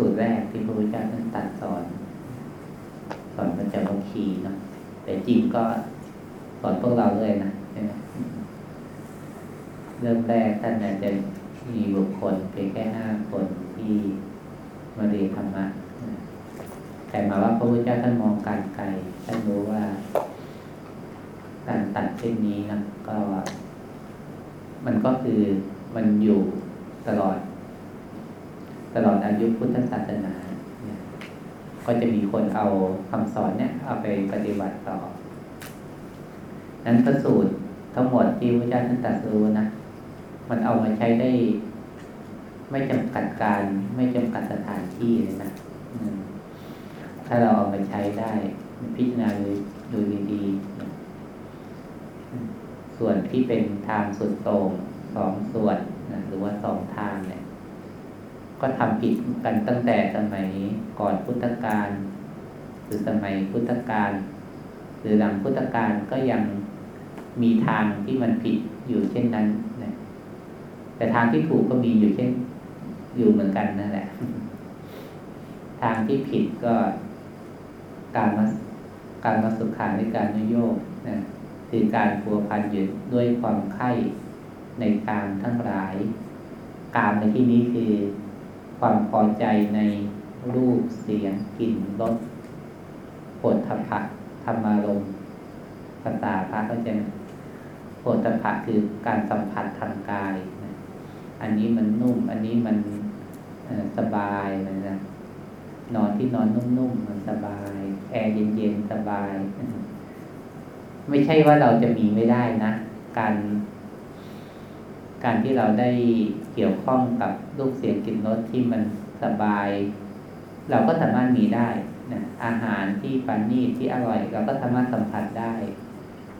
สูตรแรกที่พระพุทธเจ้าท่านตัดสอน สอนพระเจ้าคีเนาะแต่จริงก็สอนพวกเราเลยนะเริ่มแรกท่านอาจจะมีบุคคลเพียงแค่ห้าคนที่มาเรียนธรรมะแต่มาว่าพระพุทธเจ้าท่านมองการไกลท่านรู้ว่า การตัดเช่นนี้นะก็ มันก็คือมันอยู่ตลอด ลอดอายุพุทธศาสนาเนี่ยก็จะมีคนเอาคำสอนเนี่ยเอาไปปฏิบัติต่อ นั้นพระสูตรทั้งหมดที่พระเจ้าท่านตรัสรู้นะ มันเอามาใช้ได้ ไม่จำกัดการไม่จำกัดสถานที่เลยนะถ้าเราเอามาใช้ได้ พิจารณาดูดูดีๆส่วนที่เป็นทางสุดโต่งสองส่วนนะหรือว่าสองทางเนี่ย ก็ทำผิดกันตั้งแต่สมัยก่อนพุทธกาลหรือสมัยพุทธกาลหรือหลังพุทธกาลก็ยังมีทางที่มันผิดอยู่เช่นนั้นนะแต่ทางที่ถูกก็มีอยู่เช่นอยู่เหมือนกันนั่นแหละ ทางที่ผิดก็การมาการมาสุขาในการนโยกนะคือการผัวพันอยู่ด้วยความไข้ในการทั้งหลาย การในที่นี้คือ ความพอใจในรูปเสียงกลิ่นรสปวดทพะธรรมารมภาษาพระก็จะปวดทพะคือการสัมผัสทางกายนะอันนี้มันนุ่ม อันนี้มันสบายนนะนอนที่นอนนุ่มๆมันสบาย แอร์เย็นๆสบาย ไม่ใช่ว่าเราจะมีไม่ได้นะ การ การที่เราได้เกี่ยวข้องกับรูปเสียงกลิ่นรสที่มันสบาย เราก็สามารถมีได้นะอาหารที่ปานีที่อร่อย เราก็สามารถสัมผัสได้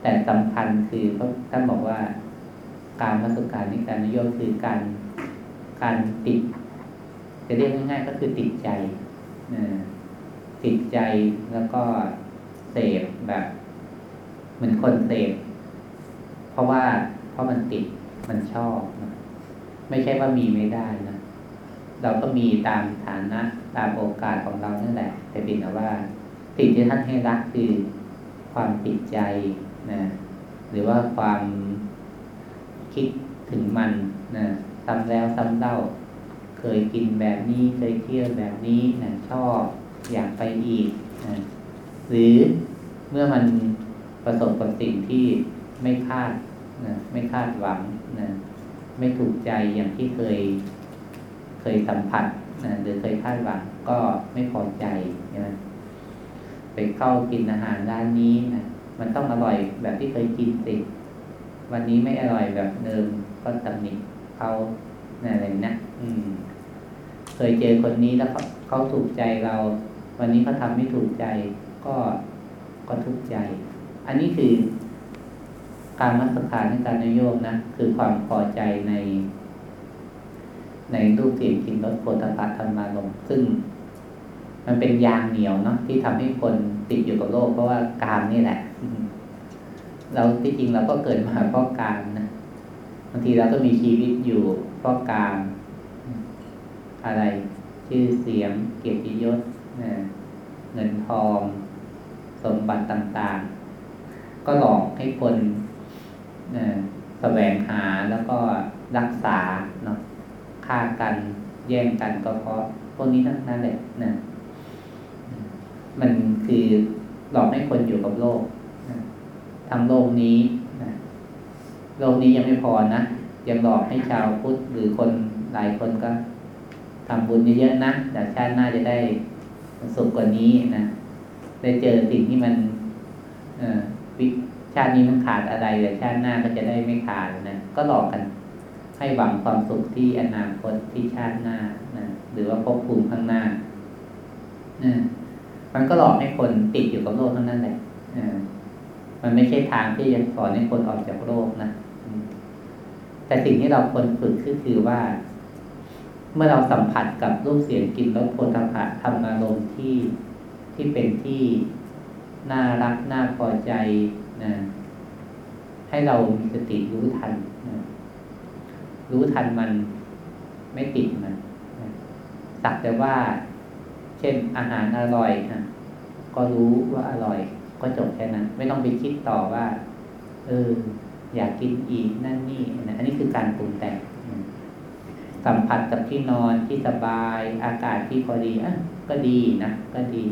แต่สำคัญคือท่านบอกว่าการมาสุการนิการนโยมคือการการติด จะเรียกง่ายๆก็คือติดใจติดใจแล้วก็เสพแบบ เหมือนคนเสพเพราะว่าเพราะมันติด มันชอบนะไม่ใช่ว่ามีไม่ได้นะเราก็มีตามฐานะตามโอกาสของเรานั่นแหละ แต่เป็นแต่ว่าสิ่งที่ท่านให้รักคือความติดใจนะหรือว่าความคิดถึงมันนะซ้ำแล้วซ้ำเล่า เคยกินแบบนี้เคยเที่ยวแบบนี้นะชอบอยากไปอีกนะหรือเมื่อมันประสบกับสิ่งที่ไม่คาดนะไม่คาดหวัง นะไม่ถูกใจอย่างที่เคยเคยสัมผัสนะหรือเคยคาดหวังก็ไม่พอใจนะไปเข้ากินอาหารร้านนี้นะมันต้องอร่อยแบบที่เคยกินสิวันนี้ไม่อร่อยแบบเดิมก็ตำหนิเขาอะไรนะอืม เคยเจอคนนี้แล้วเขาเขาถูกใจเรา วันนี้เขาทาไม่ถูกใจ ก็ก็ทุกข์ใจ อันนี้คือ การมัสคารในการนโยกนะ คือความพอใจใน ในรูปเสียงกินรสโผฏฐัพธรรมารมซึ่ง มันเป็นยางเหนียวเนาะที่ทำให้คนติดอยู่กับโลก เพราะว่าการนี่แหละ เราที่จริงเราก็เกิดมาเพราะการนะบางทีเราก็มีชีวิตอยู่เพราะการ อะไร ชื่อเสียง เกียรติยศเงินทอง สมบัติต่าง ๆ ก็หลอกให้คน แสวงหาแล้วก็รักษาเนาะฆ่ากันแย่งกันก็เพราะพวกนี้ทั้งนั้นแหละนะมันคือหลอกให้คนอยู่กับโลกทางโลกนี้นะโลกนี้ยังไม่พอนะยังหลอกให้ชาวพุทธหรือคนหลายคนก็ทำบุญเยอะๆนะแต่ชาติหน้าจะได้สุขกว่านี้นะได้เจอสิ่งที่มันวิชา ตินี้มันขาดอะไรแต่ชาติหน้าก็จะได้ไม่ขาดนะก็หลอกกัน ให้หวังความสุขที่อนาคตที่ชาติหน้านะหรือว่าภพภูมิข้างหน้านะมันก็หลอกให้คนติดอยู่กับโลกเท่านั้นแหละมันไม่ใช่ทางที่จะสอนให้คนออกจากโลกนะแต่สิ่งที่เราควรฝึกก็คือว่า เมื่อเราสัมผัสกับรูปเสียงกลิ่นรสโผฏฐะธรรมารมณ์ที่ที่เป็นที่น่ารักน่าพอใจ นะให้เรามีสติรู้ทันนะรู้ทันมันไม่ติดมันนะสักแต่ว่า เช่นอาหารอร่อยนะก็รู้ว่าอร่อย ก็จบแค่นั้น ไม่ต้องไปคิดต่อว่า เออ อยากกินอีกนั่นนี่นะอันนี้คือการปรุงแต่งสัมผัสกับที่นอนที่สบาย อากาศที่พอดีอะก็ดีนะก็ดี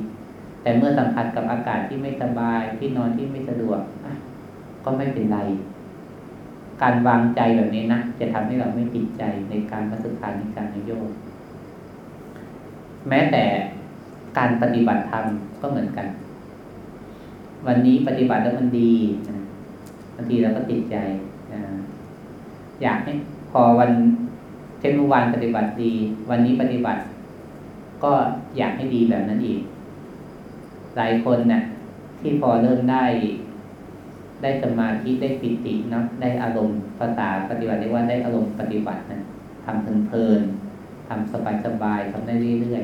แต่เมื่อสัมผัสกับอากาศที่ไม่สบายที่นอนที่ไม่สะดวกก็ไม่เป็นไร การวางใจแบบนี้นะจะทำให้เราไม่ติดใจในการมาศึกษาในการนโยกแม้แต่การปฏิบัติธรรมก็เหมือนกัน วันนี้ปฏิบัติแล้วมันดีบางทีเราก็ติดใจอยากให้พอวันเช่นเมื่อวานปฏิบัติดี วันนี้ปฏิบัติ ก็อยากให้ดีแบบนั้นอีก หลายคนเนะ่ยที่พอเริ่มได้ ได้สมาธิได้ปิติเนาะได้อารมณ์ภาษาปฏิบัติเรียกว่าได้อารมณ์ปฏิบัตินะทำเพลินๆทำสบายๆทำได้เรื่อย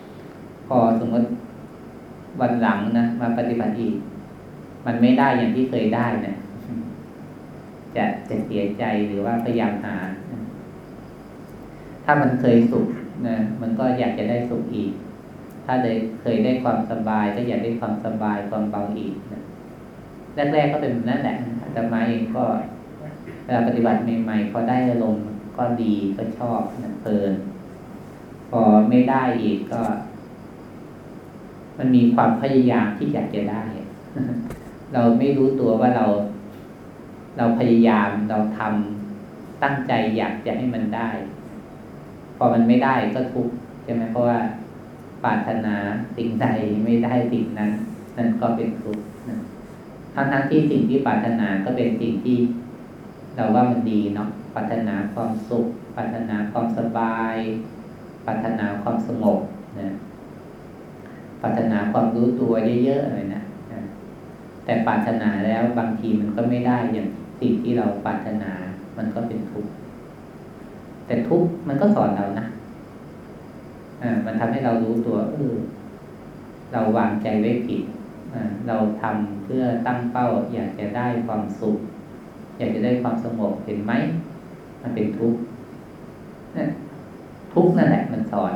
ๆพอสมมติวันหลังนะมาปฏิบัติอีก มันไม่ได้อย่างที่เคยได้เนะี่ยจะจะเสียใจหรือว่าพยายามหา ถ้ามันเคยสุขนะมันก็อยากจะได้สุขอีก ถ้าได้เคยได้ความสบาย ก็อยากได้ความสบายความเบาอีกนะแรกๆก็เป็นแบบนั้นแหละแต่มาเองก็เวลาปฏิบัติใหม่ๆพอได้อารมณ์ก็ดีก็ชอบนะเพลินพอไม่ได้อีกก็ มันมีความพยายามที่อยากจะได้ เราไม่รู้ตัวว่าเรา เราพยายามเราทำตั้งใจอยากจะให้มันได้ พอมันไม่ได้ก็ทุกข์ใช่ไหมเพราะว่า ปรารถนาสิ่งใดไม่ได้สิ่งนั้น นั่นก็เป็นทุกข์ทั้งทั้งที่สิ่งที่ปรารถนาก็เป็นสิ่งที่ เราว่ามันดีเนาะปรารถนาความสุขปรารถนาความสบายปรารถนาความสงบนะปรารถนาความรู้ตัวเยอะๆเลยนะแต่ปรารถนาแล้วบางทีมันก็ไม่ได้อย่างสิ่งที่เราปรารถนา มันก็เป็นทุกข์แต่ทุกข์มันก็สอนเรานะ มันทำให้เรารู้ตัวเออเราวางใจไว้ผิดเราทำเพื่อตั้งเป้า อยากจะได้ความสุข อยากจะได้ความสงบเห็นไหม มันเป็นทุกข์ทุกข์นั่นแหละมันสอน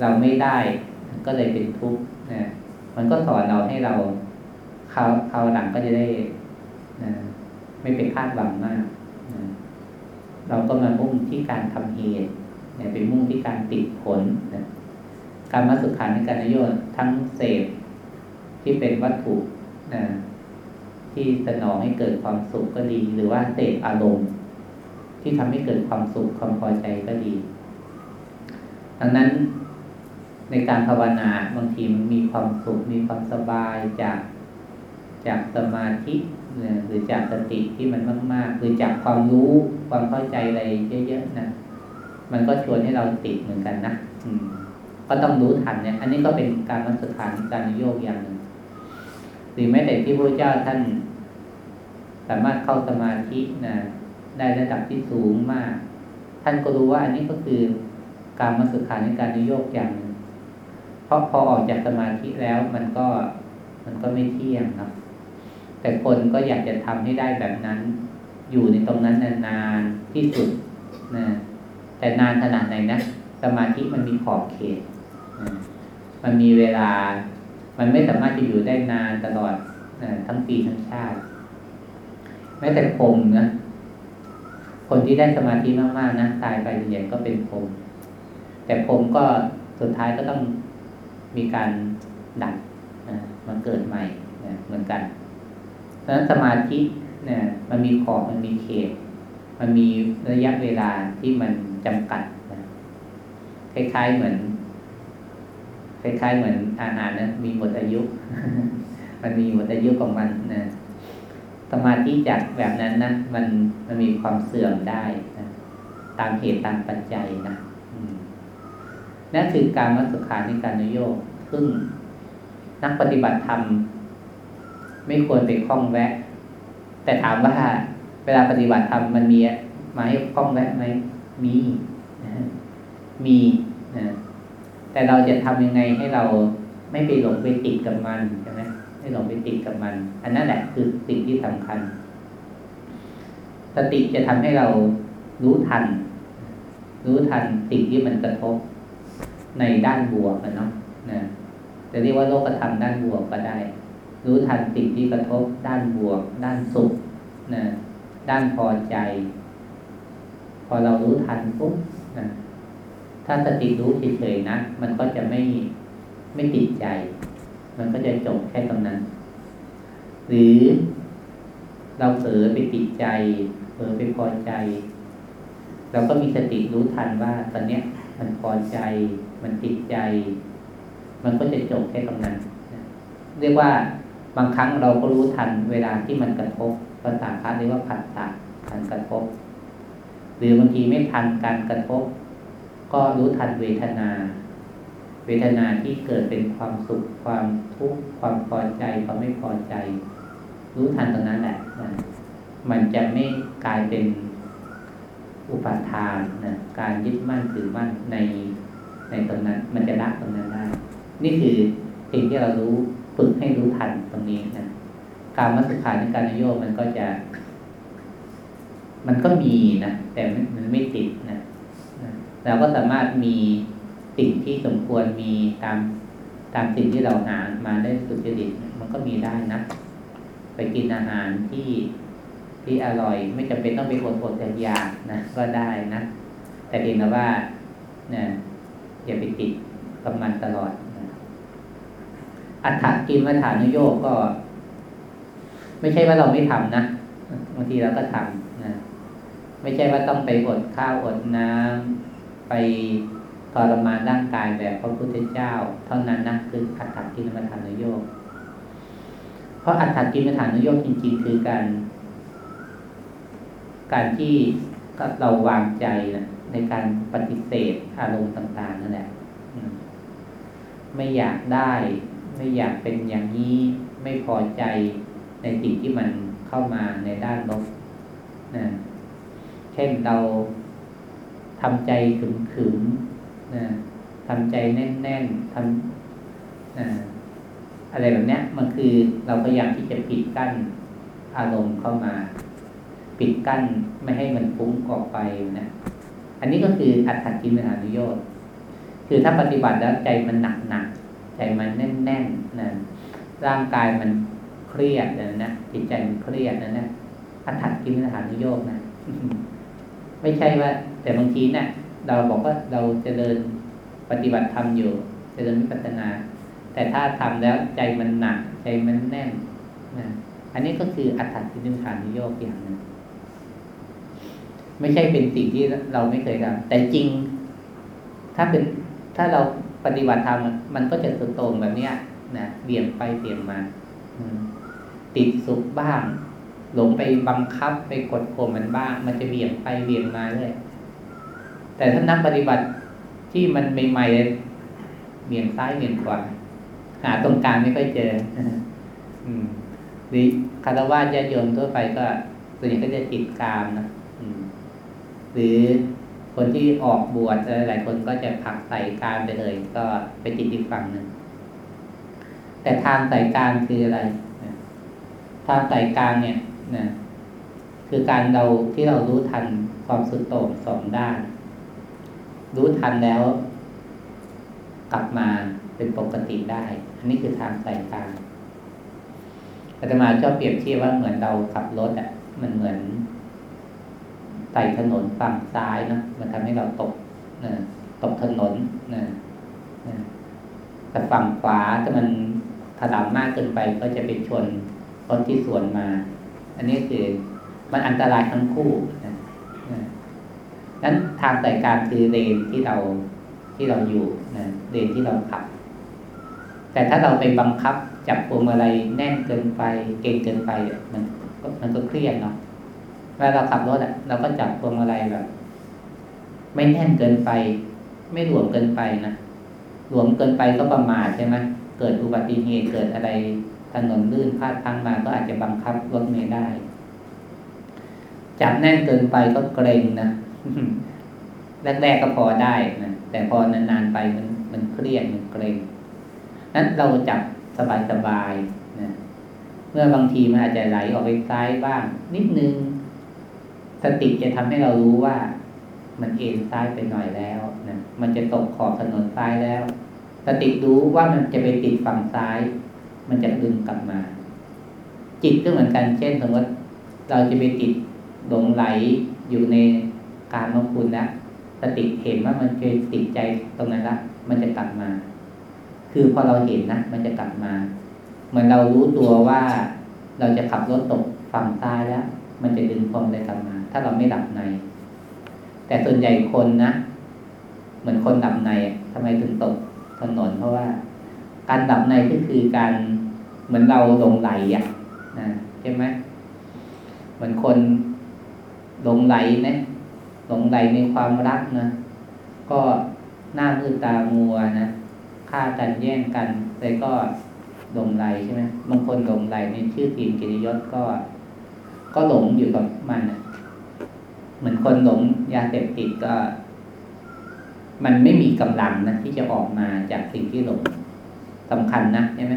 เราไม่ได้ก็เลยเป็นทุกข์มันก็สอนเราให้เราคราวคราหลังก็จะได้ไม่ไปคาดหวังมาก เราก็มามุ่งที่การทำเหตุ ไปมุ่งที่การติดผลนะการมาสุขาในการนโยชน์ทั้งเสพที่เป็นวัตถุนะที่สนองให้เกิดความสุขก็ดี หรือว่าเสพอารมณ์ ที่ทำให้เกิดความสุขความพอใจก็ดี ดังนั้นในการภาวนาบางทีมันมีความสุขมีความสบายจากจากสมาธิหรือจากสติที่มันมาก ๆ หรือจากความรู้ความเข้าใจอะไรเยอะๆนะ มันก็ชวนให้เราติดเหมือนกันนะอืมก็ต้องรู้ทันเนี่ย อันนี้ก็เป็นการมัสถานการโยกอย่างหนึ่งหรือแม้แต่ที่พระเจ้าท่าน สามารถเข้าสมาธินะได้ระดับที่สูงมาก ท่านก็รู้ว่าอันนี้ก็คือการมัสถานในการโยกอย่างหนึ่งเพราะพอออกจากสมาธิแล้วมันก็มันก็ไม่เที่ยงนะแต่คนก็อยากจะทำให้ได้แบบนั้น อยู่ในตรงนั้นนานๆที่สุดนะ แต่นานขนาดไหนนะสมาธิมันมีขอบเขต มันมีเวลา มันไม่สามารถจะอยู่ได้นานตลอดทั้งปีทั้งชาติ แม้แต่พรมนะคนที่ได้สมาธิมากๆนะตายไปเรียนก็เป็นพรมแต่พรมก็สุดท้ายก็ต้องมีการดัดมันเกิดใหม่เหมือนกันเพราะฉะนั้นสมาธิเนี่ย มันมีขอบมันมีเขต มันมีระยะเวลาที่มัน จำกัดนะคล้ายๆเหมือน คล้ายๆเหมือนอาหารนะมีหมดอายุ มันมีหมดอายุของมันนะสมาธิจากแบบนั้นนะมันมันมีความเสื่อมได้นะตามเหตุตามปัจจัยนะนั่นคือการมัสุขาในการนโยกซึ่งนักปฏิบัติธรรม ไม่ควรไปคล้องแวะ แต่ถามว่าเวลาปฏิบัติธรรมมันมีมาให้คล้องแวะไหม มีนะมีนะแต่เราจะทำยังไงให้เราไม่ไปหลงไปติดกับมันใช่ไหมไม่หลงไปติดกับมัน อันนั้นแหละคือสิ่งที่สำคัญ สติจะทำให้เรารู้ทัน รู้ทันสิ่งที่มันกระทบในด้านบวกนะเนาะนะจะเรียกว่าโลกธรรมด้านบวกก็ได้ รู้ทันสิ่งที่กระทบด้านบวก ด้านสุขนะด้านพอใจ อเรารู้ทันปุ๊บนะถ้าสติรู้เฉยๆนะ มันก็จะไม่ไม่ติดใจ มันก็จะจบแค่ตรงนั้น หรือเราเผลอไปติดใจเผลอไปพอใจ เราก็มีสติรู้ทันว่าตอนเนี้ย มันพอใจ มันติดใจ มันก็จะจบแค่ตรงนั้น เรียกว่าบางครั้งเราก็รู้ทันเวลาที่มันกระทบภาษาพระเรียกว่าผัสสะทันกระทบ หรือบางทีไม่ทันการกระทบ ก็รู้ทันเวทนา เวทนาที่เกิดเป็นความสุขความทุกข์ความพอใจความไม่พอใจ รู้ทันตรงนั้นแหละมันจะไม่กลายเป็นอุปาทานนะการยึดมั่นถือมั่นในในตรงนั้น มันจะละตรงนั้นได้ นี่คือสิ่งที่เรารู้ฝึกให้รู้ทันตรงนี้นะการมัสุขาในการโยมันก็จะ มันก็มีนะแต่มันไม่ติดนะเราก็สามารถมีสิ่งที่สมควรมีตามตามสิ่งที่เราหามาได้สุจริตมันก็มีได้นะไปกินอาหารที่ที่อร่อย ไม่จำเป็นต้องไปอดอดอยากนะก็ได้นะ แต่เพียงแต่ว่าเนี่ยอย่าไปติดกับมันตลอดนะอัฐกินวัฏฐานโยกก็ ไม่ใช่ว่าเราไม่ทำนะบางทีเราก็ทำ ไม่ใช่ว่าต้องไปอดข้าวอดน้ำไปทรมานร่างกายแบบพระพุทธเจ้า เท่านั้นนะคืออัฏฐกินวัฏฐานโยกเพราะอัฏฐกินวัฏฐานโยกจริง ๆ คือการ การที่เราวางใจนะในการปฏิเสธอารมณ์ต่าง ๆ นั่นแหละไม่อยากได้ ไม่อยากเป็นอย่างนี้ไม่พอใจในสิ่งที่มันเข้ามาในด้านลบนะ เช่นเราทำใจขึมขึมนะทำใจแน่นๆทำนะอะไรแบบนี้มันคือเราพยายามที่จะปิดกั้นอารมณ์เข้ามา ปิดกั้นไม่ให้มันฟุ้งออกไปนะอันนี้ก็คืออัตถกิมหานุโยชคือถ้าปฏิบัติแล้วใจมันหนักหนักใจมันแน่นแน่นนะร่างกายมันเครียดนะนะจิตใจมันเครียดนะนะอัตถกิมหานุโยชนะ ไม่ใช่ว่า แต่บางทีเนะี่ยเราบอกว่าเราจะเดินปฏิบัติธรรมอยู่จะเดินวิปัสสนา แต่ถ้าทำแล้วใจมันหนัก ใจมันแน่นนะอันนี้ก็คืออัตถกิมหานุโยกอย่างหนึ่งไม่ใช่เป็นสิ่งที่เราไม่เคยทำแต่จริง ถ้าเป็นถ้าเราปฏิบัติธรรมมันก็จะสุดโต่งแบบเนี้ยนะเบี่ยงไปเบี่ยงมาติดสุขบ้าง หลงไปบังคับไปกดข่มมันบ้าง มันจะเบี่ยงไปเบี่ยงมาเลยแต่ถ้านักปฏิบัติที่มันใหม่ๆเบี่ยงซ้ายเบี่ยงขวาหาตรงกลางไม่ค่อยเจอ อืมหรือคารวะญาโยมทั่วไปก็ส่วนใหญ่ก็จะติดกามนะหรือคนที่ออกบวชหลายคนก็จะผักใส่การไปเลย ก็ไปติดอีกฝั่งหนึ่งแต่ทางใส่การคืออะไร ทางใส่การเนี่ย นะคือการเราที่เรารู้ทันความสุดโต่งสองด้าน รู้ทันแล้ว กลับมาเป็นปกติได้ อันนี้คือทางใส่การอาตมาชอบเปรียบเทียบว่าเหมือนเราขับรถอะ มันเหมือนไต่ถนนฝั่งซ้ายนะมันทำให้เราตกนะตกถนนนะนะแต่ฝั่งขวาถ้ามันถลำมากเกินไปก็จะไปชนรถที่สวนมา อันนี้คือมันอันตรายทั้งคู่นะนั้นทางสายการคือเลนที่เราที่เราอยู่นะเลนที่เราขับ แต่ถ้าเราไปบังคับจับพวงมาลัยแน่นเกินไปเก่งเกินไปมันมันก็เครียดเนาะเวลาเราขับรถอะเราก็จับพวงมาลัยแบบ ไม่แน่นเกินไป ไม่หลวมเกินไปนะหลวมเกินไปก็ประมาทใช่ไหมเกิดอุบัติเหตุเกิดอะไร ถนนลื่นพลาดพังมาก็อาจจะบังคับรถไม่ได้ จับแน่นเกินไปก็เกรงนะแรกๆก็พอได้นะแต่พอนานๆไปมันมันเครียดมันเกรงนั้นเราจับสบายๆนะเมื่อบางทีมันอาจจะไหลออกไปซ้ายบ้าง นิดนึง สติจะทำให้เรารู้ว่า มันเอ็นซ้ายไปหน่อยแล้วนะมันจะตกขอบถนนซ้ายแล้ว สติรู้ว่ามันจะไปติดฝั่งซ้าย มันจะดึงกลับมา จิตก็เหมือนกัน เช่นสมมติเราจะไปติดหลงไหลอยู่ในการมคุณแล้วสติเห็นว่ามันเคยติดใจตรงนั้นละมันจะกลับมา คือพอเราเห็นนะมันจะกลับมาเหมือนเรารู้ตัวว่าเราจะขับรถตกฝั่งซ้ายแล้ว มันจะดึงความอะไรกลับมา ถ้าเราไม่หลับใน แต่ส่วนใหญ่คนนะเหมือนคนหลับในทำไมถึงตกถนนเพราะว่า การหลับในก็คือการเหมือนเราหลงไหลอะนะใช่ไหมเหมือนคนหลงไหลนะหลงไหลในความรักนะก็หน้ามืดตามัวนะฆ่ากันแย่งกันเลยก็หลงไหลใช่ไหมบางคนหลงไหลในชื่อทีมกิริยศก็ ก็หลงอยู่กับมันนะเหมือนคนหลงยาเสพติดก็ มันไม่มีกำลังนะที่จะออกมาจากสิ่งที่หลง สำคัญนะใช่ไหม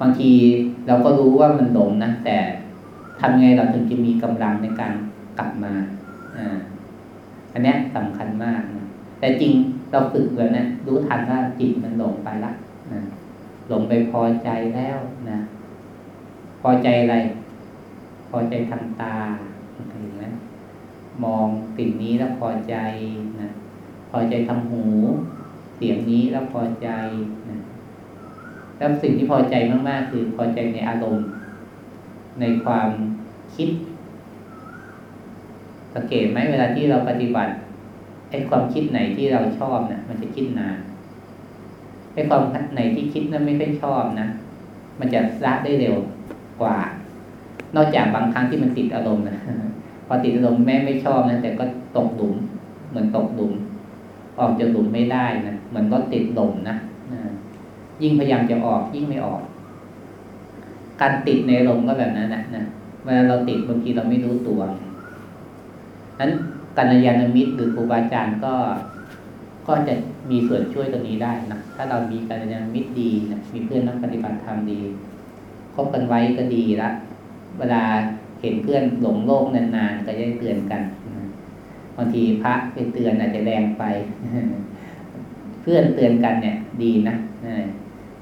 บางทีเราก็รู้ว่ามันหลงนะแต่ทำไงเราถึงจะมีกำลังในการกลับมาอ่าอันนี้สำคัญมากนะแต่จริงเราฝึกแล้วนะรู้ทันว่าจิตมันหลงไปละนะหลงไปพอใจแล้วนะพอใจอะไร พอใจทางตาเห็นไหมมองสิ่งนี้แล้วพอใจนะพอใจทางหู เสียงนี้แล้วพอใจ แล้วสิ่งที่พอใจมาก ๆ คือพอใจในอารมณ์ ในความคิด สังเกตไหมเวลาที่เราปฏิบัติไอ้ความคิดไหนที่เราชอบนะ่ยมันจะคิดนานไอ้ความไหนที่คิดนั้นไม่ค่อยชอบนะมันจะละได้เร็วกว่า นอกจากบางครั้งที่มันติดอารมณ์นะพอติดอารมณ์แม้ไม่ชอบนะแต่ก็ตกหลุม เหมือนตกหลุม ออกจากหลุมไม่ได้นะเหมือนรถติดลมนะ ยิ่งพยายามจะออกยิ่งไม่ออก การติดในลมก็แบบนั้นนะนะเวลาเราติดบางทีเราไม่รู้ตัวนั้นกัลยาณมิตรหรือครูบาอาจารย์ก็ก็จะมีส่วนช่วยตรงนี้ได้นะถ้าเรามีกัลยาณมิตรดีนะมีเพื่อนนักปฏิบัติธรรมดีคบกันไว้ก็ดีละเวลาเห็นเพื่อนหลงโลกนานๆก็จะเตือนกันบางทีพระไปเตือนอาจจะแรงไป เพื่อนเตือนกันเนี่ย ดีนะ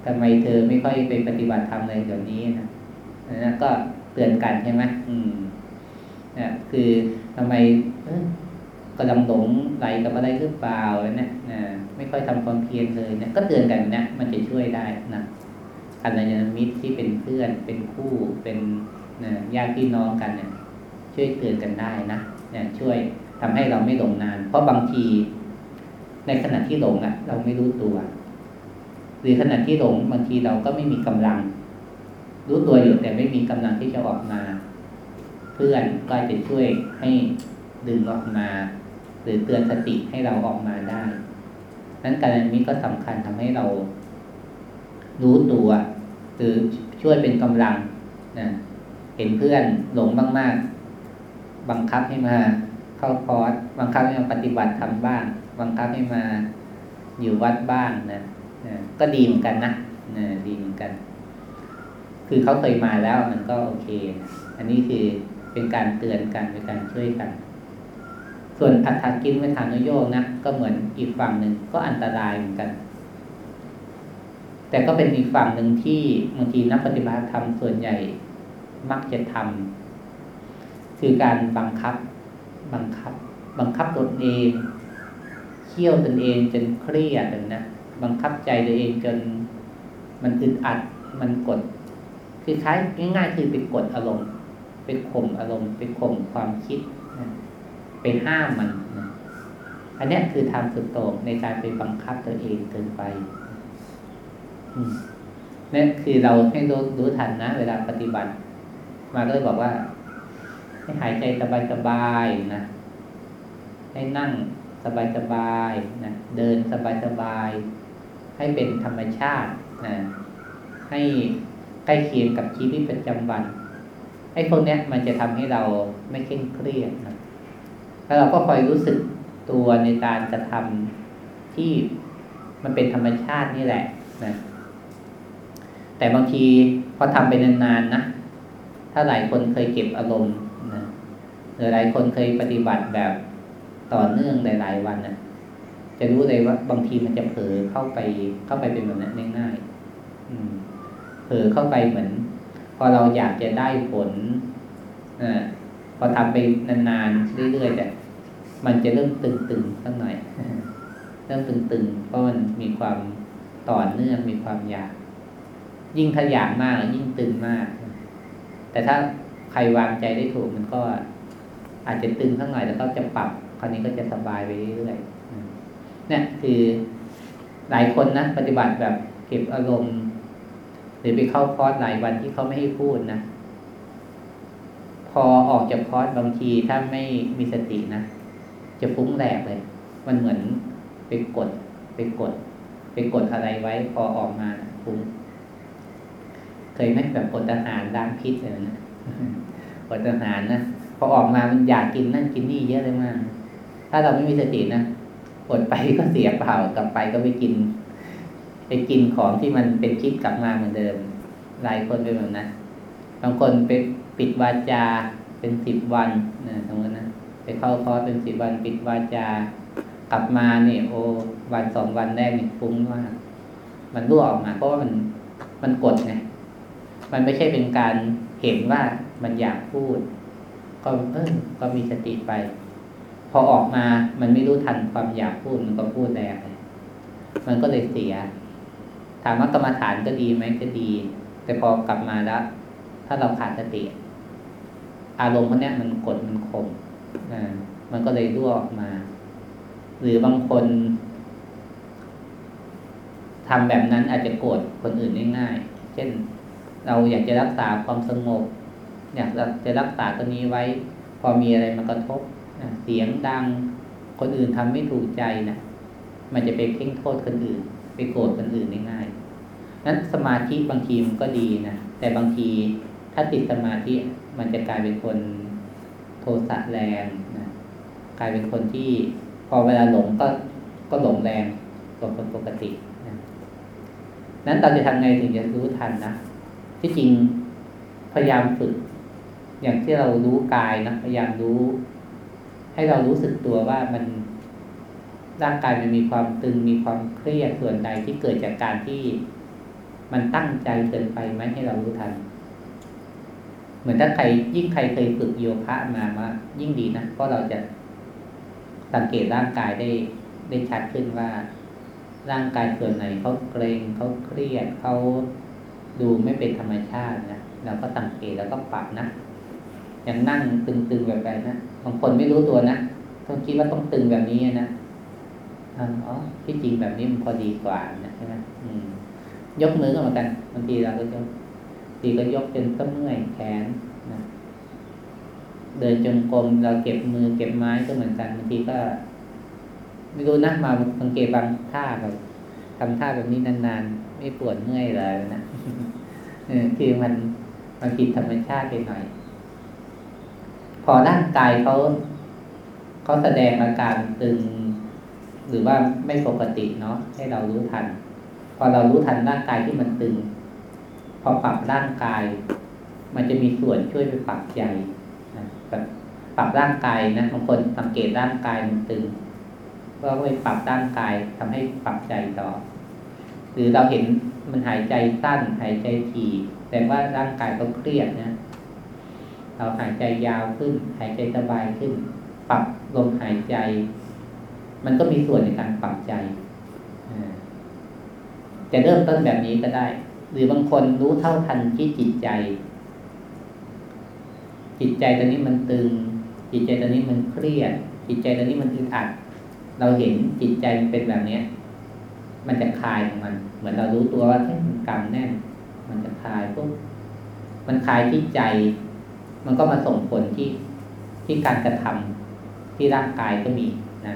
ทำไมเธอไม่ค่อยไปปฏิบัติธรรมเลยเดี๋ยวนี้นะนะก็เตือนกันใช่ไหมอืมนะคือทำไมกำลังหลงไหลกับอะไรหรือเปล่าเนี่ยนะไม่ค่อยทำความเพียรเลยเนะก็เตือนกันนะมันจะช่วยได้นะกัลยาณมิตรที่เป็นเพื่อนเป็นคู่เป็นนะญาติพี่น้องกันเนี่ย ช่วยเตือนกันได้นะเนี่ย ช่วยทำให้เราไม่หลงนาน เพราะบางที ในขณะที่หลงอะ เราไม่รู้ตัว หรือขณะที่หลงบางทีเราก็ไม่มีกำลัง รู้ตัวอยู่แต่ไม่มีกำลังที่จะออกมา เพื่อนก็จะช่วยให้ดึงออกมา หรือเตือนสติให้เราออกมาได้ นั้นการนี้ก็สำคัญทำให้เรารู้ตัว หรือช่วยเป็นกำลังนะเห็นเพื่อนหลงมากๆ บังคับให้มาเข้าคอร์สบังคับให้มาปฏิบัติทำบ้าง บังคับให้มาอยู่วัดบ้างนะ นะก็ดีเหมือนกันนะนะดีเหมือนกัน คือเขาเคยมาแล้วมันก็โอเค อันนี้คือเป็นการเตือนกันเป็นการช่วยกัน ส่วนอัตถกินวิธานุโยกนะก็เหมือนอีกฝั่งหนึ่งก็อันตรายเหมือนกัน แต่ก็เป็นอีกฝั่งหนึ่งที่บางทีนักปฏิบัติธรรมส่วนใหญ่มักจะทำคือการบังคับ บังคับ บังคับตนเองเคี่ยวตนเองจนเครียดนะ บังคับใจตัวเองจนมันอึดอัดมันกด คือคล้ายง่ายๆคือไปกดอารมณ์ไปข่มอารมณ์ไปข่มความคิดนะไปห้ามมันนะอันนี้คือทำสุดโต่งในการไปบังคับตัวเองเกินไปนี่คือเราให้รู้รู้ทันนะ เวลาปฏิบัติ มาก็เลยบอกว่า ให้หายใจสบายๆนะให้นั่งสบายๆนะเดินสบายๆ ให้เป็นธรรมชาตินะให้ใกล้เคียงกับชีวิตประจำวันไอ้พวกนี้มันจะทำให้เราไม่เคร่งเครียดนะแล้วเราก็คอยรู้สึกตัวในการกระทำที่มันเป็นธรรมชาตินี่แหละนะแต่บางทีพอทำไปนานๆนะถ้าหลายคนเคยเก็บอารมณ์นะหรือหลายคนเคยปฏิบัติแบบต่อเนื่องหลายๆวันนะ จะรู้เลยว่าบางทีมันจะเผลอเข้าไปเข้าไปเป็นแบบนั้นง่ายๆเผลอเข้าไปเหมือน พอเราอยากจะได้ผลอพอทำไปนานๆเรื่อยๆแต่มันจะเริ่มตึงๆสักหน่อยเริ่มตึงๆเพราะมันมีความต่อเนื่องมีความอยาก ยิ่งถ้าอยากมากยิ่งตึงมาก แต่ถ้าใครวางใจได้ถูกมันก็อาจจะตึงสักหน่อยแล้วก็จะปรับ คราวนี้ก็จะสบายไปเรื่อยๆ เนี่ยคือหลายคนนะปฏิบัติแบบเก็บอารมณ์หรือไปเข้าคอร์สหลายวันที่เขาไม่ให้พูดนะพอออกจากคอร์สบางทีถ้าไม่มีสตินะจะฟุ้งแหลกเลย มันเหมือนไปกด ไปกด ไปกดอะไรไว้ พอออกมาฟุ้งเคยไหมแบบกดอาหารล้างพิษอะไรนะกดอาหารนะพอออกมามันอยากกินนั่นกินนี่เยอะเลยมาก ถ้าเราไม่มีสตินะ กดไปก็เสียเปล่ากลับไปก็ไปกิน ไปกินของที่มันเป็นพิษกลับมาเหมือนเดิม หลายคนเป็นแบบนั้นบางคนไปปิดวาจาเป็นสิบวันนะสมมตินะไปเข้าคอร์สเป็นสิบวันปิดวาจากลับมาเนี่ยโอวันสองวันแรกนี่ฟุ้งมากมันรั่วออกมาเพราะว่ามันมันกดไงมันไม่ใช่เป็นการเห็นว่ามันอยากพูด ก็เออก็มีสติไป พอออกมามันไม่รู้ทันความอยากพูดมันก็พูดแรงเลยมันก็เลยเสีย ถามว่ากรรมฐานก็ดีไหมก็ดี แต่พอกลับมาแล้ว ถ้าเราขาดสติ อารมณ์พวกนี้มันกดมันข่มอ่ามันก็เลยรั่วออกมา หรือบางคนทำแบบนั้นอาจจะโกรธคนอื่นง่ายๆ เช่น เราอยากจะรักษาความสงบ อยากจะรักษาตัวนี้ไว้ พอมีอะไรมากระทบ เสียงดังคนอื่นทำไม่ถูกใจนะมันจะไปเพ่งโทษคนอื่น ไปโกรธคนอื่นง่ายนั้นสมาธิบางทีมันก็ดีนะแต่บางทีถ้าติดสมาธิมันจะกลายเป็นคนโทสะแรงนะกลายเป็นคนที่พอเวลาหลงก็ก็หลงแรงกว่าคนปกตินะนั้นเราจะทำไงถึงจะรู้ทันนะที่จริงพยายามฝึก อย่างที่เรารู้กายนะพยายามรู้ ให้เรารู้สึกตัวว่ามันร่างกายมันมีความตึงมีความเครียดส่วนใดที่เกิดจากการที่มันตั้งใจเกินไปไหมให้เรารู้ทัน เหมือนถ้าใครยิ่งใครเคยฝึกโยคะมาว่ายิ่งดีนะเพราะเราจะสังเกตร่างกายได้ได้ชัดขึ้นว่า ร่างกายส่วนไหนเขาเกรงเขาเครียดเขาดูไม่เป็นธรรมชาตินะเราก็สังเกตแล้วก็ปรับนะ อย่างนั่งตึงๆแบบแบบนะบางคนไม่รู้ตัวนะต้องคิดว่าต้องตึงแบบนี้นะอ๋อที่จริงแบบนี้มันพอดีกว่านะใช่ไหมยกมือก็เหมือนกันบางทีเราก็ยกทีก็ยกจนก็เมื่อยแขนนะเดินจงกรมเราเก็บมือเก็บไม้ก็เหมือนกันบางทีก็ไม่รู้นะมาสังเกตบางท่าแบบทำท่าแบบนี้นานๆ ไม่ปวดเมื่อยเลยนะคือมันมันผิดธรรมชาติไปหน่อย พอร่างกายเขาเขาแสดงอาการตึง หรือว่าไม่ปกติเนาะให้เรารู้ทัน พอเรารู้ทันร่างกายที่มันตึง พอปรับร่างกาย มันจะมีส่วนช่วยไปปรับใจนะปรับร่างกายนะบางคนสังเกตร่างกายมันตึงก็ไปปรับร่างกายทำให้ปรับใจต่อ หรือเราเห็นมันหายใจสั้นหายใจถี่แต่ว่าร่างกายก็เครียดนะ เราหายใจยาวขึ้น หายใจสบายขึ้น ปรับลมหายใจ มันก็มีส่วนในการปรับใจจะเริ่มต้นแบบนี้ก็ได้ หรือบางคนรู้เท่าทันที่จิตใจ จิตใจตอนนี้มันตึง จิตใจตอนนี้มันเครียด จิตใจตอนนี้มันอึดอัด เราเห็นจิตใจมันเป็นแบบเนี้ย มันจะคลายของมัน เหมือนเรารู้ตัวว่ามันกำแน่น มันจะคลายปุ๊บมันคลายที่ใจ มันก็มาส่งผลที่ที่การกระทำที่ร่างกายก็มีนะ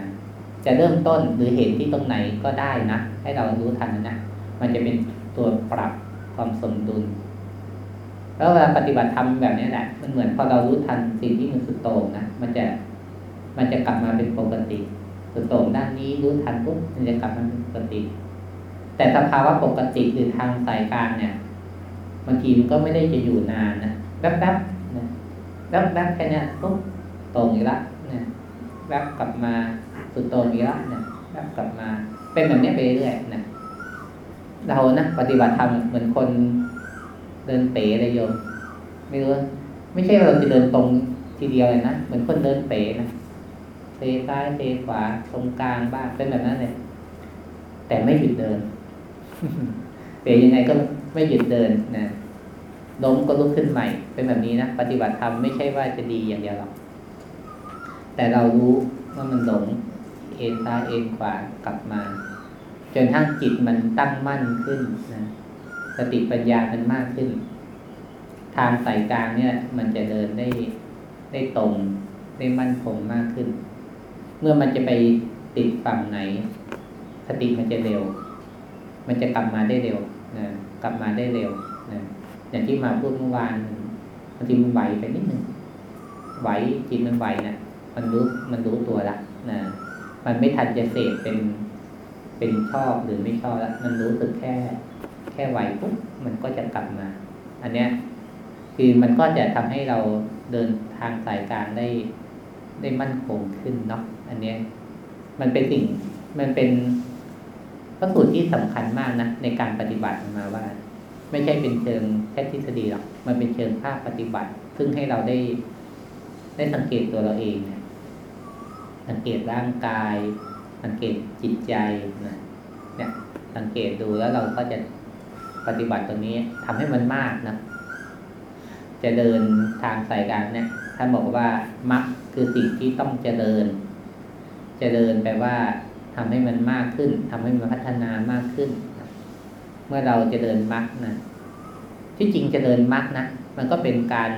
จะเริ่มต้นหรือเห็นที่ตรงไหนก็ได้นะ ให้เรารู้ทันนะมันจะเป็นตัวปรับความสมดุล แล้วเวลาปฏิบัติธรรมแบบนี้แหละมันเหมือนพอเรารู้ทันสิ่งที่มันสุดโต่งนะมันจะมันจะกลับมาเป็นปกติสุดโต่งด้านนี้รู้ทันปุ๊บมันจะกลับมาเป็นปกติ แต่สภาวะปกติหรือทางสายกางเนี่ยบางทีมันก็ไม่ได้จะอยู่นานนะแป๊บๆ นะแป๊บๆแค่นี้ปุ๊บตรงอีกละเนะแป๊บกลับมาสุดต่งอีกละเนี่ยแกลับมา เป็นแบบนี้ไปเรื่อยๆนะเรานะปฏิบัติธรรมเหมือนคนเดินเป๋เลยโยมไม่รู้ไม่ใช่เราจะเดินตรงทีเดียวเลยนะเหมือนคนเดินเป๋นะเตะซ้ายเตะขวาตรงกลางบ้างเป็นแบบนั้นเลยแต่ไม่หยุดเดินเป๋ยังไงก็ไม่หยุดเดินนะ ล้มก็ลุกขึ้นใหม่ เป็นแบบนี้นะปฏิบัติธรรมไม่ใช่ว่าจะดีอย่างเดียวหรอกแต่เรารู้ว่ามันหลงเอ็นซ้ายเอ็นขวากลับมา จนทั้งจิตมันตั้งมั่นขึ้นนะสติปัญญามันมากขึ้น ทางสายกลางเนี่ย มันจะเดินได้ได้ตรงได้มั่นคงมากขึ้น เมื่อมันจะไปติดฝั่งไหน สติมันจะเร็ว มันจะกลับมาได้เร็วนะกลับมาได้เร็ว อย่างที่มาพูดเมื่อวานบางทีมันไหวไปนิดหนึ่งไหวจิตมันไหวนะมันรู้มันรู้ตัวละนะมันไม่ทันจะเสพเป็นเป็นชอบหรือไม่ชอบแล้วมันรู้สึกแค่ แค่ไหวปุ๊บมันก็จะกลับมา อันเนี้ยคือมันก็จะทำให้เราเดินทางสายกลางได้ได้มั่นคงขึ้นเนาะอันเนี้ยมันเป็นสิ่งมันเป็นพระสูตรที่สำคัญมากนะในการปฏิบัติมาว่า ไม่ใช่เป็นเชิงแค่ทฤษฎีหรอกมันเป็นเชิงภาคปฏิบัติ ซึ่งให้เราได้ได้สังเกตตัวเราเองเนี่ยสังเกตร่างกาย สังเกตจิตใจนะเนี่ยสังเกตดูแล้วเราก็จะปฏิบัติตรงนี้ทำให้มันมากนะจะเดินทางสายกลางเนี่ยท่านบอกว่ามักคือสิ่งที่ต้องเจริญ เจริญแปลว่าทำให้มันมากขึ้นทำให้มันพัฒนามากขึ้น เมื่อเราจะเดินมักนะที่จริงจะเดินมักนะมันก็เป็นการ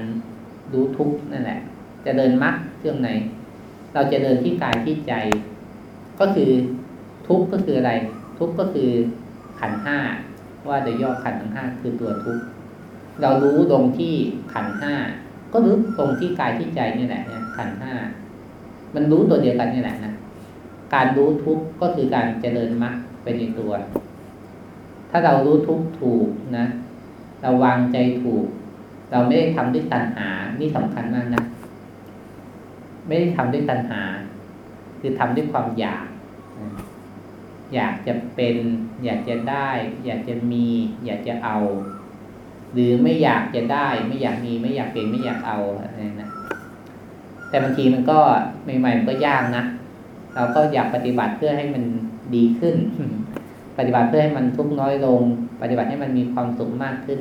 รู้ทุกข์นั่นแหละจะเดินมักเรื่องไหน เราจะเดินที่กายที่ใจ ก็คือทุกข์ก็คืออะไร ทุกข์ก็คือขันห้าว่าโดยย่อขันทั้งห้าคือตัวทุกข์เรารู้ตรงที่ขันห้าก็รู้ตรงที่กายที่ใจนี่แหละเนี่ยขันห้ามันรู้ตัวเดียวกันนี่แหละนะการรู้ทุกข์ก็คือการเจริญมรรคไปในตัว ถ้าเรารู้ทุกถูกนะ เราวางใจถูก เราไม่ได้ทำด้วยตัณหา นี่สำคัญมากนะ ไม่ได้ทำด้วยตัณหา คือทำด้วยความอยาก อยากจะเป็น อยากจะได้ อยากจะมี อยากจะเอา หรือไม่อยากจะได้ ไม่อยากมี ไม่อยากเป็น ไม่อยากเอาอะไรนะ แต่บางทีมันก็ใหม่ๆมันก็ยากนะ เราก็อยากปฏิบัติเพื่อให้มันดีขึ้น ปฏิบัติเพื่อให้มันทุกข์น้อยลง ปฏิบัติให้มันมีความสุขมากขึ้น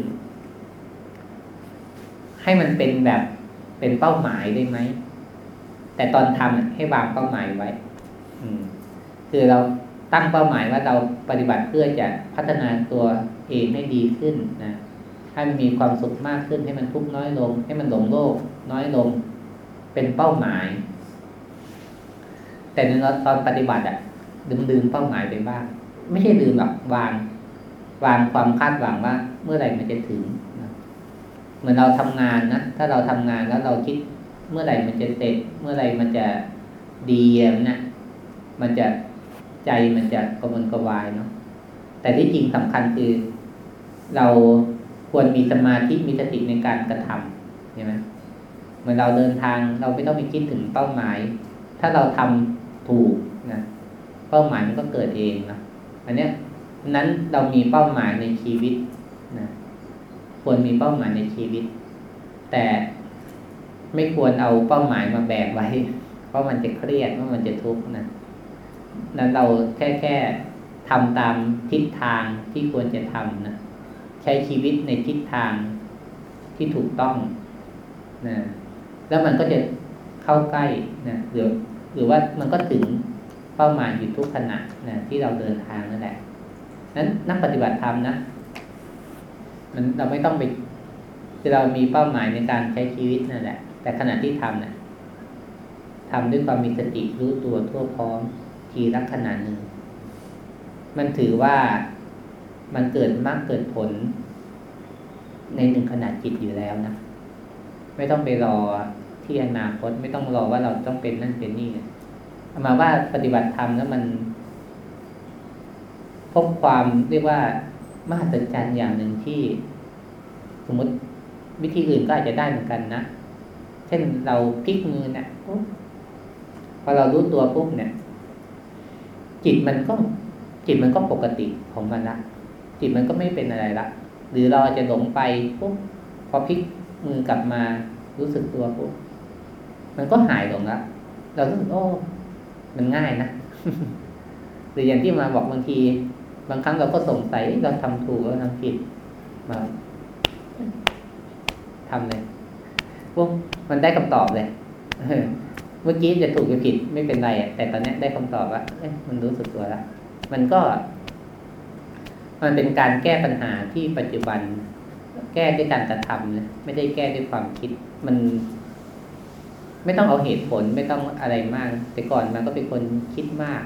ให้มันเป็นแบบเป็นเป้าหมายได้ไหม แต่ตอนทำให้วางเป้าหมายไว้อืมคือเราตั้งเป้าหมายว่าเราปฏิบัติเพื่อจะพัฒนาตัวเองให้ดีขึ้นนะให้มันมีความสุขมากขึ้น ให้มันทุกข์น้อยลง ให้มันหลงโลก น้อยลง เป็นเป้าหมาย แต่ในตอนปฏิบัติอะลืมลืมเป้าหมายไปบ้าง ไม่ใช่ลืมหรอกวาง วางความคาดหวังว่า เมื่อไหร่มันจะถึงนะเหมือนเราทำงานนะถ้าเราทำงานแล้วเราคิดเมื่อไหร่มันจะเสร็จ เมื่อไหร่มันจะดีนะมันจะใจมันจะกระวนกระวายเนาะแต่ที่จริงสำคัญคือ เราควรมีสมาธิมีสติในการกระทำใช่ไหมเหมือนเราเดินทางเราไม่ต้องไปคิดถึงเป้าหมาย ถ้าเราทำถูกนะเป้าหมายมันก็เกิดเองนะ อันเนี้ยนั้นเรามีเป้าหมายในชีวิตนะควรมีเป้าหมายในชีวิต แต่ไม่ควรเอาเป้าหมายมาแบกไว้ เพราะมันจะเครียดเพราะมันจะทุกข์นะนั้นเราแค่แค่ทำตามทิศทางที่ควรจะทำนะใช้ชีวิตในทิศทางที่ถูกต้องนะแล้วมันก็จะเข้าใกล้นะหรือหรือว่ามันก็ถึง เป้าหมายอยู่ทุกขณะนะที่เราเดินทางนั่นแหละนั้นนักปฏิบัติธรรมนะมันเราไม่ต้องไปคือเรามีเป้าหมายในการใช้ชีวิตนั่นแหละ แต่ขณะที่ทำนะ่ะทำด้วยความมีสติรู้ตัวทั่วพร้อมทีลักษณะหนึ่ง มันถือว่ามันเกิดมากเกิดผล ในหนึ่งขนาดจิตอยู่แล้วนะ ไม่ต้องไปรอที่อนาคตไม่ต้องรอว่าเราต้องเป็นนั่นเป็นนี่ มาว่าปฏิบัติธรรมแล้วมัน พบความเรียกว่ามหัศจรรย์อย่างหนึ่งที่ สมมติวิธีอื่นก็อาจจะได้เหมือนกันนะ เช่นเราพลิกมือเนะี่ยพอเรารู้ตัวปุ๊บเนี่ย จิตมันก็ จิตมันก็ปกติของมันละจิตมันก็ไม่เป็นอะไรละหรือเราจะหลงไปปุ๊บพอพลิกมือกลับมารู้สึกตัวปุ๊บมันก็หายลงละเรารู้สึกโอ้ มันง่ายนะหรืออย่างที่มาบอกบางที บางครั้งเราก็สงสัยเราทำถูกเราทำผิดมาทำเลยปุ๊บมันได้คำตอบเลยเมื่อกี้จะถูกจะผิดไม่เป็นไรแต่ตอนนี้ได้คำตอบว่าเอ๊ะมันรู้สึกตัวแล้วมันก็ มันเป็นการแก้ปัญหาที่ปัจจุบัน แก้ด้วยการกระทำนะไม่ได้แก้ด้วยความคิด มัน ไม่ต้องเอาเหตุผลไม่ต้องอะไรมาก แต่ก่อนมันก็เป็นคนคิดมาก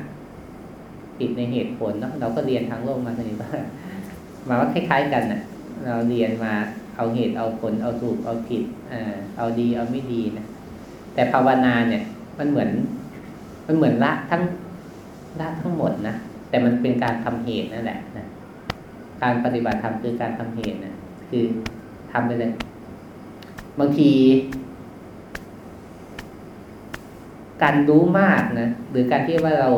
ติดในเหตุผลเนาะเราก็เรียนทางโลกมาสนิทว่ามาว่าคล้ายๆกันนะ่ะเราเรียนมาเอาเหตุเอาผลเอาถูกเอาผิดอ่าเอาดีเอาไม่ดีนะแต่ภาวนาเนี่ยมันเหมือน มันเหมือนละทั้งละทั้งหมดนะแต่มันเป็นการทำเหตุนั่นแหละนะการปฏิบัติธรรมคือการทำเหตุนะคือทำไปเลยบางที การรู้มากนะหรือการที่ว่าเรา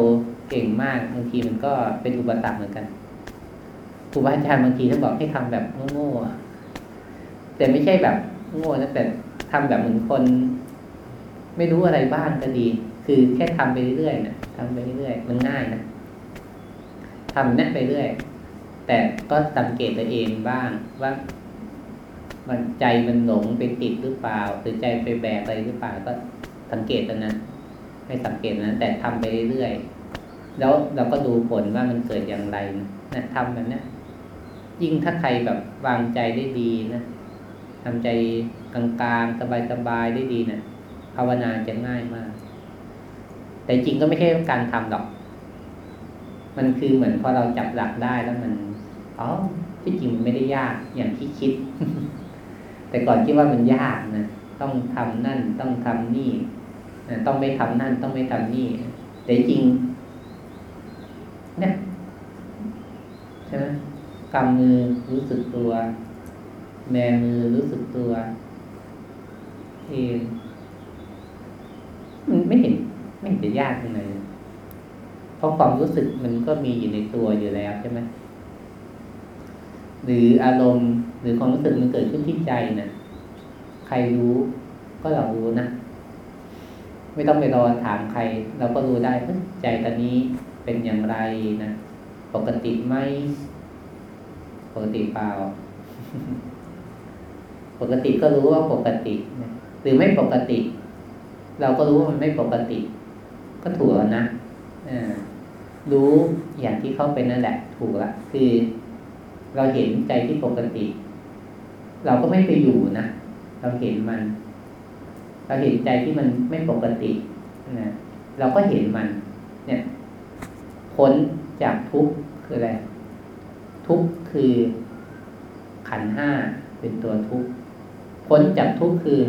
เก่งมากบางทีมันก็เป็นอุปสรรคเหมือนกันครูบาอาจารย์บางทีท่านบอกให้ทำแบบโง่ๆแต่ไม่ใช่แบบโง่นะแต่ทำแบบเหมือนคน ไม่รู้อะไรบ้างก็ดี คือแค่ทำไปเรื่อยๆนะทำไปเรื่อยๆมันง่ายนะทำนี่ไปเรื่อยแต่ก็สังเกตตัวเองบ้างว่ามันใจมันหลงไปติดหรือเปล่าหรือใจไปแบกอะไรหรือเปล่าก็สังเกตตรงนั้น ให้สังเกตนั้นแต่ทำไปเรื่อยๆแล้วเราก็ดูผลว่ามันเกิดอย่างไรนะทำแบบนี้ยิ่งถ้าใครแบบวางใจได้ดีนะทำใจกลางๆสบายๆได้ดีนะภาวนาจะง่ายมาก แต่จริงก็ไม่ใช่การทำหรอก มันคือเหมือนพอเราจับหลักได้แล้วมันอ๋อที่จริงมันไม่ได้ยากอย่างที่คิด แต่ก่อนคิดว่ามันยากนะต้องทำนั่นต้องทำนี่ ต้องไม่ทำนั่น ต้องไม่ทำนี่ แต่จริงเนี่ยใช่ไหมกำมือรู้สึกตัว แมมือรู้สึกตัวเองมันไม่เห็น ไม่เห็นจะยากตรงไหนเพราะความรู้สึกมันก็มีอยู่ในตัวอยู่แล้วใช่ไหมหรืออารมณ์ หรือความรู้สึกมันเกิดขึ้นที่ใจนะใครรู้ก็เรารู้นะ ไม่ต้องไปรอถามใคร เราก็รู้ได้ใจตอนนี้เป็นอย่างไรนะปกติไหมปกติเปล่า ปกติก็รู้ว่าปกติหรือไม่ปกติ เราก็รู้ว่ามันไม่ปกติ ก็ถูกแล้วนะรู้อย่างที่เข้าไปนั่นแหละ ถูกละคือ เราเห็นใจที่ปกติ เราก็ไม่ไปอยู่นะเราเห็นมัน เราเห็นใจที่มันไม่ปกตินะเราก็เห็นมัน เนี่ยพ้นจากทุกข์คืออะไรทุกข์คือขันห้าเป็นตัวทุกข์พ้นจากทุกข์คือ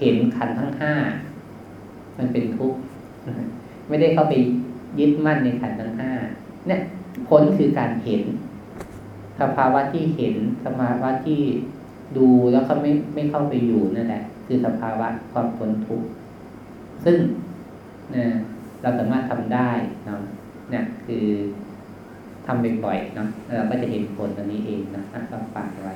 เห็นขันทั้งห้ามันเป็นทุกข์ไม่ได้เข้าไปยึดมั่นในขันทั้งห้าเนี่ยพ้นคือการเห็นสภาวะที่เห็นสภาวะที่ดูแล้วก็ไม่ไม่เข้าไปอยู่นั่นแหละ คือสภาวะความพ้นทุกข์ซึ่งเนี่ยเราสามารถทำได้นะเนี่ยคือทำบ่อยๆเนาะเราก็จะเห็นผลตรงนี้เองนะต้องฝากไว้